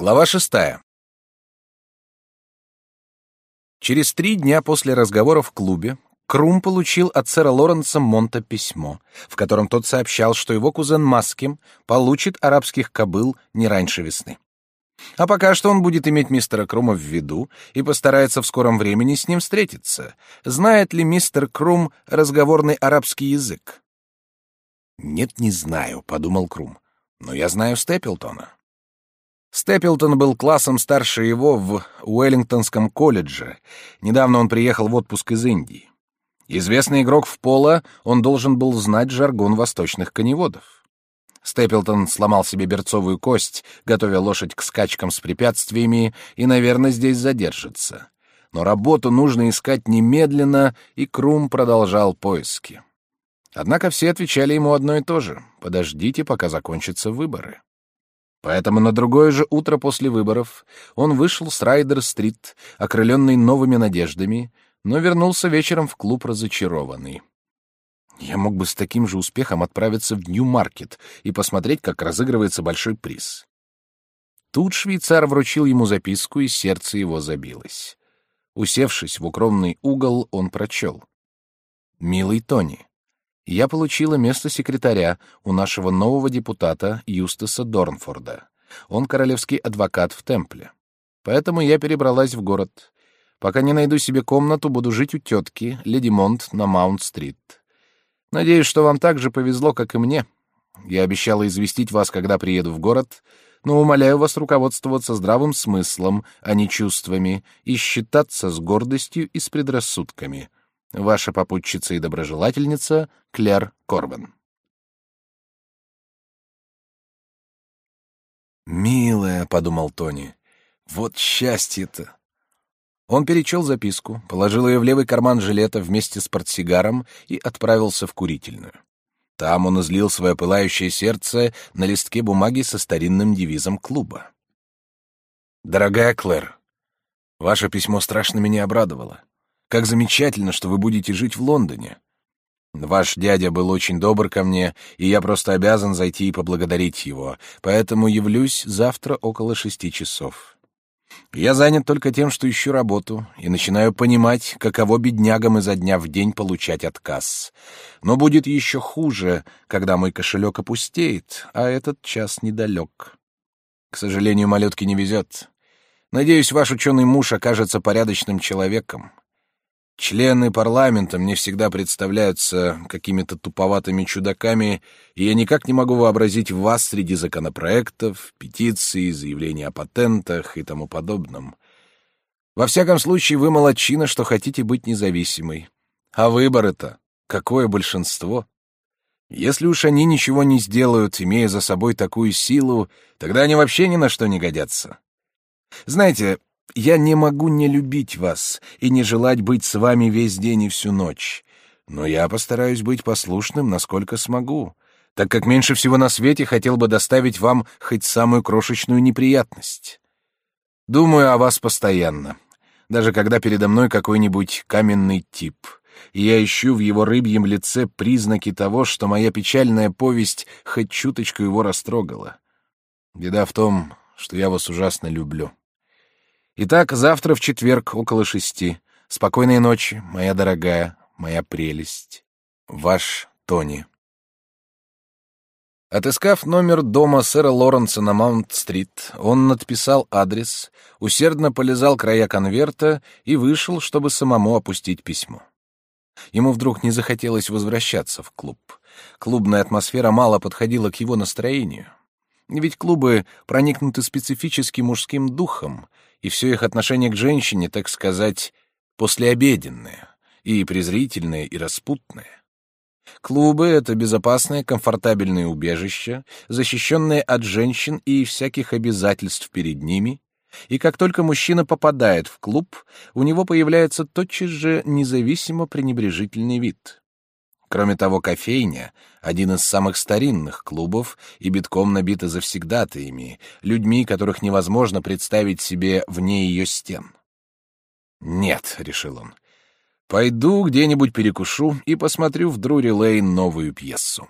Глава шестая. Через три дня после разговора в клубе Крум получил от сэра Лоренса Монта письмо, в котором тот сообщал, что его кузен Маским получит арабских кобыл не раньше весны. А пока что он будет иметь мистера Крума в виду и постарается в скором времени с ним встретиться. Знает ли мистер Крум разговорный арабский язык? «Нет, не знаю», — подумал Крум. «Но я знаю Степлтона». Степлтон был классом старше его в Уэллингтонском колледже. Недавно он приехал в отпуск из Индии. Известный игрок в поло, он должен был знать жаргон восточных коневодов. Степлтон сломал себе берцовую кость, готовя лошадь к скачкам с препятствиями, и, наверное, здесь задержится. Но работу нужно искать немедленно, и Крум продолжал поиски. Однако все отвечали ему одно и то же — подождите, пока закончатся выборы. Поэтому на другое же утро после выборов он вышел с Райдер-стрит, окрыленный новыми надеждами, но вернулся вечером в клуб разочарованный. Я мог бы с таким же успехом отправиться в Нью-Маркет и посмотреть, как разыгрывается большой приз. Тут швейцар вручил ему записку, и сердце его забилось. Усевшись в укромный угол, он прочел. «Милый Тони, я получила место секретаря у нашего нового депутата Юстаса Дорнфорда. Он королевский адвокат в Темпле. Поэтому я перебралась в город. Пока не найду себе комнату, буду жить у тетки, леди Монт, на Маунт-стрит. Надеюсь, что вам так же повезло, как и мне. Я обещала известить вас, когда приеду в город, но умоляю вас руководствоваться здравым смыслом, а не чувствами, и считаться с гордостью и с предрассудками. Ваша попутчица и доброжелательница Клэр Корбен. «Милая», — подумал Тони, — «вот счастье-то». Он перечел записку, положил ее в левый карман жилета вместе с портсигаром и отправился в курительную. Там он излил свое пылающее сердце на листке бумаги со старинным девизом клуба. «Дорогая Клэр, ваше письмо страшно меня обрадовало. Как замечательно, что вы будете жить в Лондоне. Ваш дядя был очень добр ко мне, и я просто обязан зайти и поблагодарить его, поэтому явлюсь завтра около шести часов. Я занят только тем, что ищу работу, и начинаю понимать, каково беднягам изо дня в день получать отказ. Но будет еще хуже, когда мой кошелек опустеет, а этот час недалек. К сожалению, малютке не везет. Надеюсь, ваш ученый муж окажется порядочным человеком. Члены парламента мне всегда представляются какими-то туповатыми чудаками, и я никак не могу вообразить вас среди законопроектов, петиций, заявлений о патентах и тому подобном. Во всяком случае, вы молодчина, что хотите быть независимой. А выборы-то какое большинство? Если уж они ничего не сделают, имея за собой такую силу, тогда они вообще ни на что не годятся. Знаете, я не могу не любить вас и не желать быть с вами весь день и всю ночь. Но я постараюсь быть послушным, насколько смогу, так как меньше всего на свете хотел бы доставить вам хоть самую крошечную неприятность. Думаю о вас постоянно, даже когда передо мной какой-нибудь каменный тип, и я ищу в его рыбьем лице признаки того, что моя печальная повесть хоть чуточку его растрогала. Беда в том, что я вас ужасно люблю. Итак, завтра в четверг около шести. Спокойной ночи, моя дорогая, моя прелесть. Ваш Тони. Отыскав номер дома сэра Лоренса на Маунт-стрит, он надписал адрес, усердно полизал края конверта и вышел, чтобы самому опустить письмо. Ему вдруг не захотелось возвращаться в клуб. Клубная атмосфера мало подходила к его настроению. Ведь клубы проникнуты специфическим мужским духом, и все их отношение к женщине, так сказать, послеобеденное, и презрительное, и распутное. Клубы — это безопасное, комфортабельное убежище, защищенное от женщин и всяких обязательств перед ними, и как только мужчина попадает в клуб, у него появляется тотчас же независимо пренебрежительный вид. Кроме того, кофейня — один из самых старинных клубов и битком набита завсегдатаями, людьми, которых невозможно представить себе вне ее стен. «Нет», — решил он, — «пойду где-нибудь перекушу и посмотрю в Друри-Лейн новую пьесу».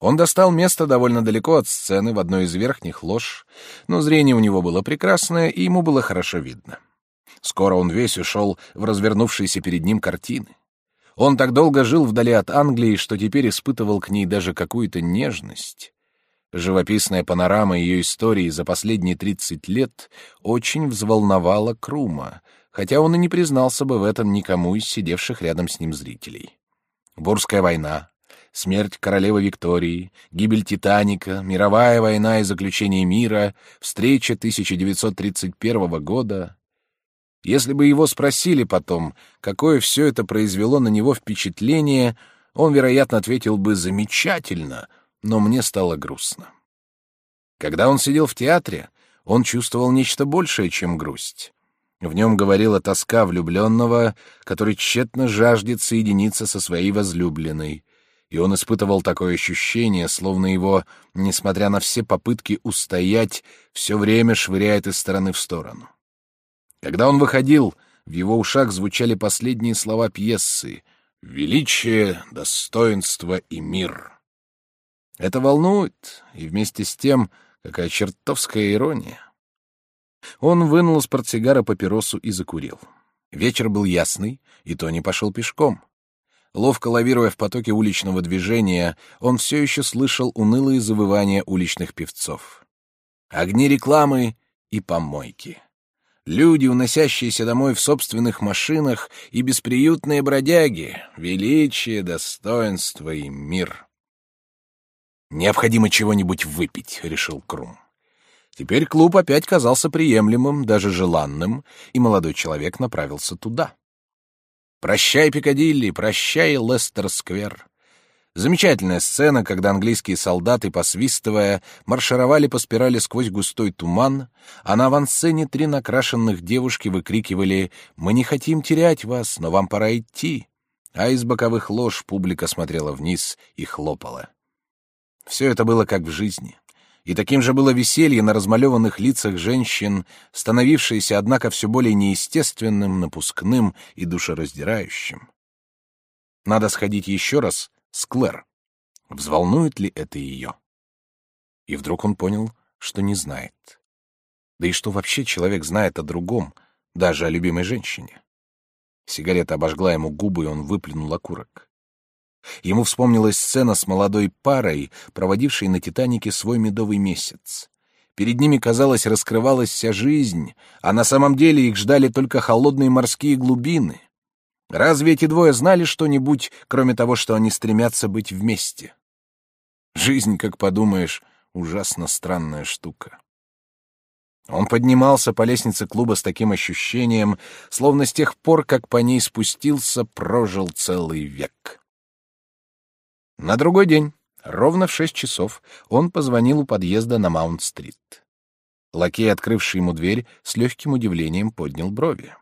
Он достал место довольно далеко от сцены в одной из верхних лож, но зрение у него было прекрасное, и ему было хорошо видно. Скоро он весь ушел в развернувшиеся перед ним картины. Он так долго жил вдали от Англии, что теперь испытывал к ней даже какую-то нежность. Живописная панорама ее истории за последние тридцать лет очень взволновала Крума, хотя он и не признался бы в этом никому из сидевших рядом с ним зрителей. Бурская война, смерть королевы Виктории, гибель Титаника, мировая война и заключение мира, встреча 1931 года. Если бы его спросили потом, какое все это произвело на него впечатление, он, вероятно, ответил бы «замечательно», но мне стало грустно. Когда он сидел в театре, он чувствовал нечто большее, чем грусть. В нем говорила тоска влюбленного, который тщетно жаждет соединиться со своей возлюбленной, и он испытывал такое ощущение, словно его, несмотря на все попытки устоять, все время швыряет из стороны в сторону. Когда он выходил, в его ушах звучали последние слова пьесы «Величие, достоинство и мир». Это волнует, и вместе с тем какая чертовская ирония. Он вынул из портсигара папиросу и закурил. Вечер был ясный, и Тони пошел пешком. Ловко лавируя в потоке уличного движения, он все еще слышал унылые завывания уличных певцов. Огни рекламы и помойки. Люди, уносящиеся домой в собственных машинах, и бесприютные бродяги, величие, достоинство и мир. «Необходимо чего-нибудь выпить», — решил Крум. Теперь клуб опять казался приемлемым, даже желанным, и молодой человек направился туда. «Прощай, Пикадилли, прощай, Лестер-сквер». Замечательная сцена, когда английские солдаты, посвистывая, маршировали по спирали сквозь густой туман, а на авансцене три накрашенных девушки выкрикивали «Мы не хотим терять вас, но вам пора идти», а из боковых лож публика смотрела вниз и хлопала. Все это было как в жизни. И таким же было веселье на размалеванных лицах женщин, становившееся, однако, все более неестественным, напускным и душераздирающим. Надо сходить еще раз с Клэр. Взволнует ли это ее? И вдруг он понял, что не знает. Да и что вообще человек знает о другом, даже о любимой женщине? Сигарета обожгла ему губы, и он выплюнул окурок. Ему вспомнилась сцена с молодой парой, проводившей на «Титанике» свой медовый месяц. Перед ними, казалось, раскрывалась вся жизнь, а на самом деле их ждали только холодные морские глубины. Разве эти двое знали что-нибудь, кроме того, что они стремятся быть вместе? Жизнь, как подумаешь, ужасно странная штука. Он поднимался по лестнице клуба с таким ощущением, словно с тех пор, как по ней спустился, прожил целый век. На другой день, ровно в шесть часов, он позвонил у подъезда на Маунт-стрит. Лакей, открывший ему дверь, с легким удивлением поднял брови.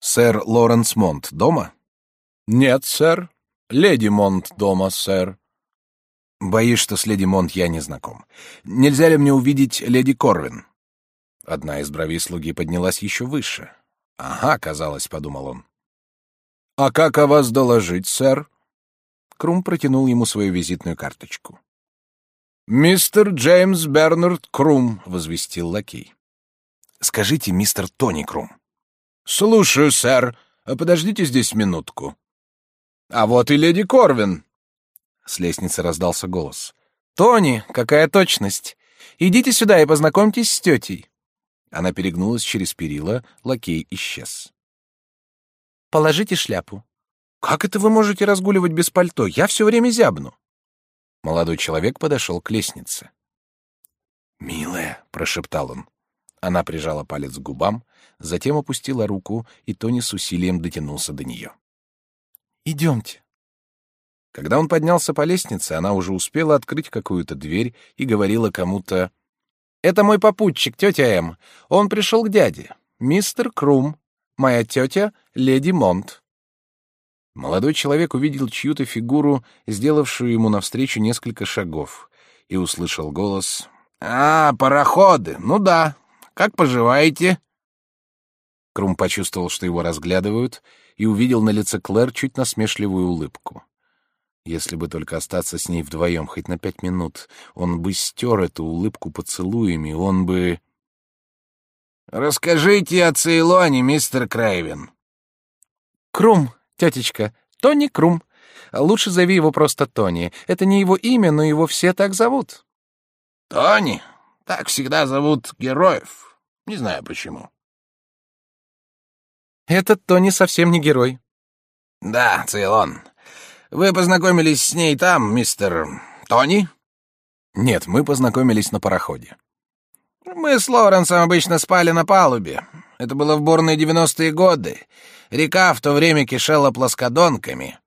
«Сэр Лоренс Монт дома?» «Нет, сэр. Леди Монт дома, сэр». «Боюсь, что с леди Монт я не знаком. Нельзя ли мне увидеть леди Корвин?» Одна из бровей слуги поднялась еще выше. «Ага, казалось», — подумал он. «А как о вас доложить, сэр?» Крум протянул ему свою визитную карточку. «Мистер Джеймс Бернард Крум», — возвестил лакей. «Скажите, мистер Тони Крум». «Слушаю, сэр. Подождите здесь минутку». «А вот и леди Корвин». С лестницы раздался голос. «Тони, какая точность! Идите сюда и познакомьтесь с тетей». Она перегнулась через перила, лакей исчез. «Положите шляпу», как это вы можете разгуливать без пальто? Я все время зябну. Молодой человек подошел к лестнице. «Милая», — прошептал он. Она прижала палец к губам, затем опустила руку, и Тони с усилием дотянулся до нее. «Идемте». Когда он поднялся по лестнице, она уже успела открыть какую-то дверь и говорила кому-то «Это мой попутчик, тетя М. Он пришел к дяде. Мистер Крум. Моя тетя — леди Монт». Молодой человек увидел чью-то фигуру, сделавшую ему навстречу несколько шагов, и услышал голос «А, пароходы! Ну да. Как поживаете?» Крум почувствовал, что его разглядывают, и увидел на лице Клэр чуть насмешливую улыбку. Если бы только остаться с ней вдвоем хоть на пять минут, он бы стер эту улыбку поцелуями, он бы... «Расскажите о Цейлоне, мистер Крейвен». «Крум, тетечка, Тони Крум. Лучше зови его просто Тони. Это не его имя, но его все так зовут». «Тони? Так всегда зовут героев. Не знаю почему». «Этот Тони совсем не герой». «Да, Цейлон. Вы познакомились с ней там, мистер Тони?» «Нет, мы познакомились на пароходе». «Мы с Лоренсом обычно спали на палубе. Это было в бурные девяностые годы. Река в то время кишела плоскодонками».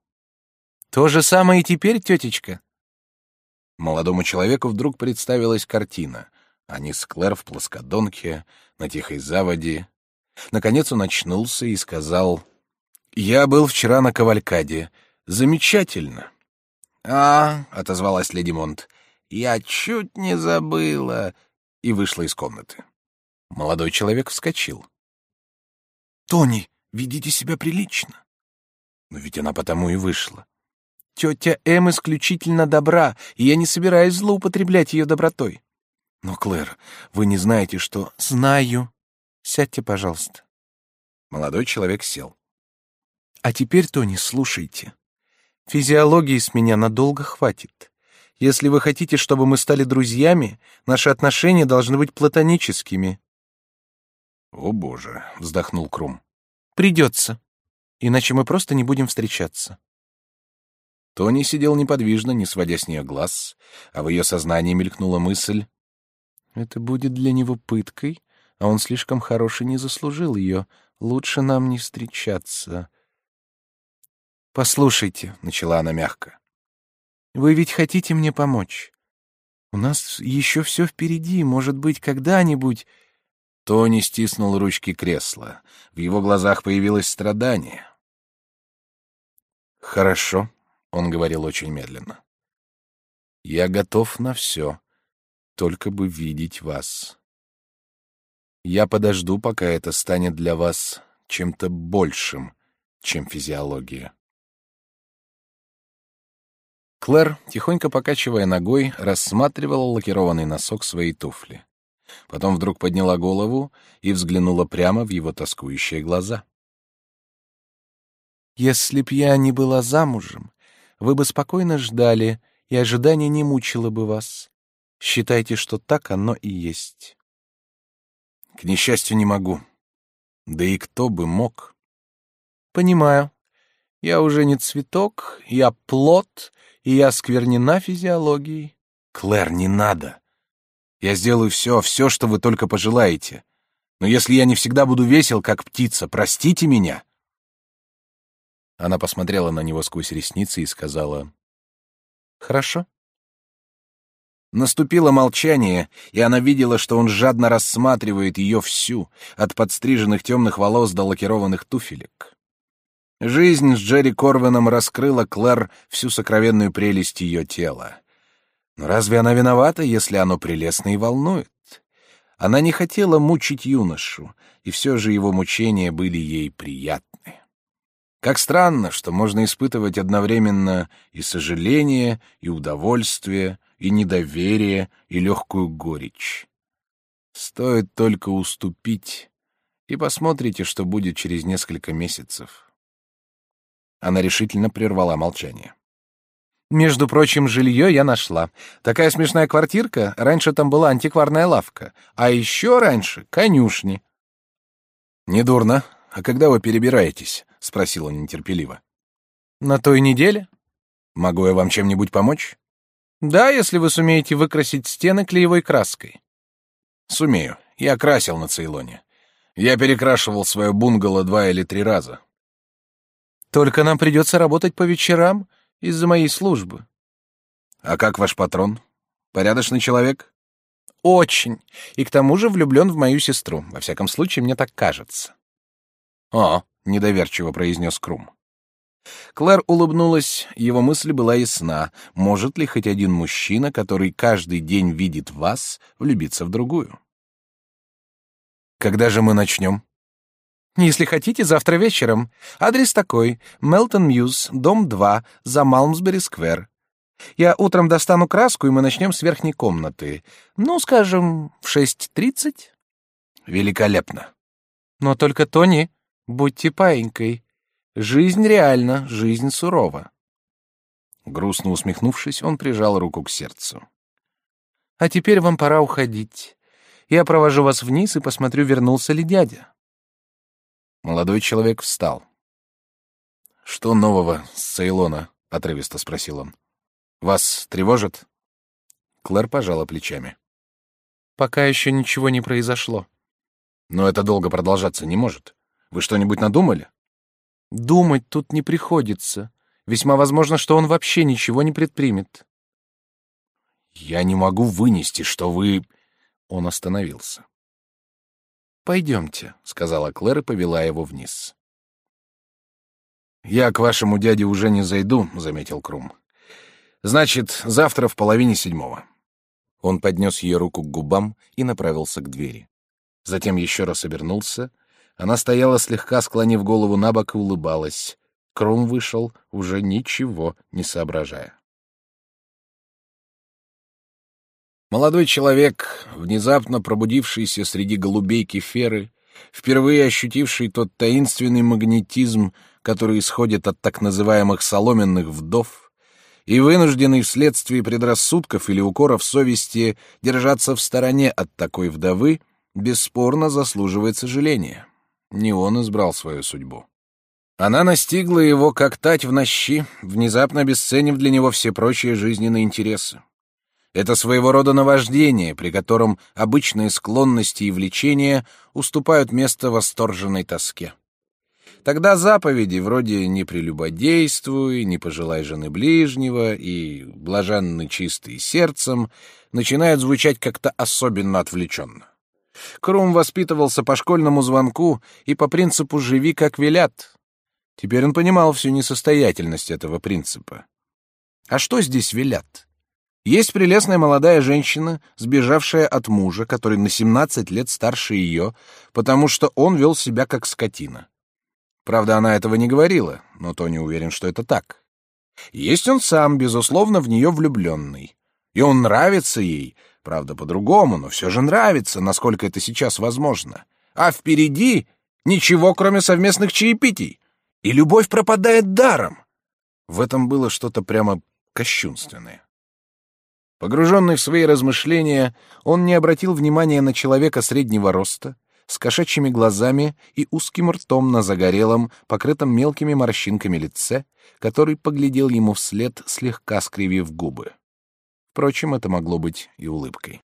«То же самое и теперь, тетечка». Молодому человеку вдруг представилась картина. Они с Клэр в плоскодонке, на тихой заводе. Наконец он очнулся и сказал... «Я был вчера на Кавалькаде. Замечательно. А, отозвалась леди Монт. Я чуть не забыла и вышла из комнаты. Молодой человек вскочил. Тони, ведите себя прилично. Но ведь она потому и вышла. Тетя М исключительно добра, и я не собираюсь злоупотреблять ее добротой. Но, Клэр, вы не знаете, что... Знаю. Сядьте, пожалуйста. Молодой человек сел. А теперь, Тони, слушайте. Физиологии с меня надолго хватит. Если вы хотите, чтобы мы стали друзьями, наши отношения должны быть платоническими. О, боже, вздохнул Крум. Придется. Иначе мы просто не будем встречаться. Тони сидел неподвижно, не сводя с нее глаз, а в ее сознании мелькнула мысль: это будет для него пыткой, а он слишком хороший не заслужил ее. Лучше нам не встречаться. «Послушайте», — начала она мягко, — «вы ведь хотите мне помочь. У нас еще все впереди, может быть, когда-нибудь...» Тони стиснул ручки кресла. В его глазах появилось страдание. «Хорошо», — он говорил очень медленно. «Я готов на все, только бы видеть вас. Я подожду, пока это станет для вас чем-то большим, чем физиология». Клэр, тихонько покачивая ногой, рассматривала лакированный носок своей туфли. Потом вдруг подняла голову и взглянула прямо в его тоскующие глаза. «Если б я не была замужем, вы бы спокойно ждали, и ожидание не мучило бы вас. Считайте, что так оно и есть». «К несчастью, не могу. Да и кто бы мог?» «Понимаю. Я уже не цветок, я плод, и я сквернена физиологией. Клэр, не надо. Я сделаю все, все, что вы только пожелаете. Но если я не всегда буду весел, как птица, простите меня. Она посмотрела на него сквозь ресницы и сказала: "Хорошо". Наступило молчание, и она видела, что он жадно рассматривает ее всю, от подстриженных темных волос до лакированных туфелек. Жизнь с Джерри Корвином раскрыла Клэр всю сокровенную прелесть ее тела. Но разве она виновата, если оно прелестно и волнует? Она не хотела мучить юношу, и все же его мучения были ей приятны. Как странно, что можно испытывать одновременно и сожаление, и удовольствие, и недоверие, и легкую горечь. Стоит только уступить, и посмотрите, что будет через несколько месяцев. Она решительно прервала молчание. Между прочим, жилье я нашла. Такая смешная квартирка. Раньше там была антикварная лавка, а еще раньше конюшни. Недурно. А когда вы перебираетесь? – спросил он нетерпеливо. На той неделе. Могу я вам чем-нибудь помочь? Да, если вы сумеете выкрасить стены клеевой краской. Сумею. Я красил на Цейлоне. Я перекрашивал свое бунгало два или три раза. Только нам придется работать по вечерам из-за моей службы. А как ваш патрон? Порядочный человек? Очень. И к тому же влюблен в мою сестру. Во всяком случае, мне так кажется. О, недоверчиво произнес Крум. Клэр улыбнулась, его мысль была ясна. Может ли хоть один мужчина, который каждый день видит вас, влюбиться в другую? Когда же мы начнем? Если хотите, завтра вечером. Адрес такой: Мелтон Мьюз, дом 2, за Малмсбери-сквер. Я утром достану краску, и мы начнем с верхней комнаты. Ну, скажем, в шесть тридцать. Великолепно. Но только Тони, будьте паинькой. Жизнь реальна, жизнь сурова. Грустно усмехнувшись, он прижал руку к сердцу. А теперь вам пора уходить. Я провожу вас вниз и посмотрю, вернулся ли дядя. Молодой человек встал. Что нового с Цейлона? отрывисто спросил он. Вас тревожит? Клэр пожала плечами. Пока еще ничего не произошло. Но это долго продолжаться не может. Вы что-нибудь надумали? Думать тут не приходится. Весьма возможно, что он вообще ничего не предпримет. Я не могу вынести, что вы... Он остановился. Пойдемте, сказала Клэр и повела его вниз. Я к вашему дяде уже не зайду, заметил Крум. Значит, завтра в половине седьмого. Он поднес ее руку к губам и направился к двери. Затем еще раз обернулся. Она стояла слегка склонив голову на бок и улыбалась. Крум вышел, уже ничего не соображая. Молодой человек, внезапно пробудившийся среди голубей кеферы, впервые ощутивший тот таинственный магнетизм, который исходит от так называемых соломенных вдов, и вынужденный вследствие предрассудков или укоров совести держаться в стороне от такой вдовы, бесспорно заслуживает сожаления. Не он избрал свою судьбу. Она настигла его, как тать в нощи, внезапно обесценив для него все прочие жизненные интересы. Это своего рода наваждение, при котором обычные склонности и влечения уступают место восторженной тоске. Тогда заповеди вроде «не прелюбодействуй», «не пожелай жены ближнего» и «блаженны чистые сердцем» начинают звучать как-то особенно отвлеченно. Крум воспитывался по школьному звонку и по принципу «живи, как велят». Теперь он понимал всю несостоятельность этого принципа. А что здесь велят? Есть прелестная молодая женщина, сбежавшая от мужа, который на 17 лет старше ее, потому что он вел себя как скотина. Правда, она этого не говорила, но Тони уверен, что это так. Есть он сам, безусловно, в нее влюбленный. И он нравится ей, правда, по-другому, но все же нравится, насколько это сейчас возможно. А впереди ничего, кроме совместных чаепитий. И любовь пропадает даром. В этом было что-то прямо кощунственное. Погруженный в свои размышления, он не обратил внимания на человека среднего роста, с кошачьими глазами и узким ртом на загорелом, покрытом мелкими морщинками лице, который поглядел ему вслед, слегка скривив губы. Впрочем, это могло быть и улыбкой.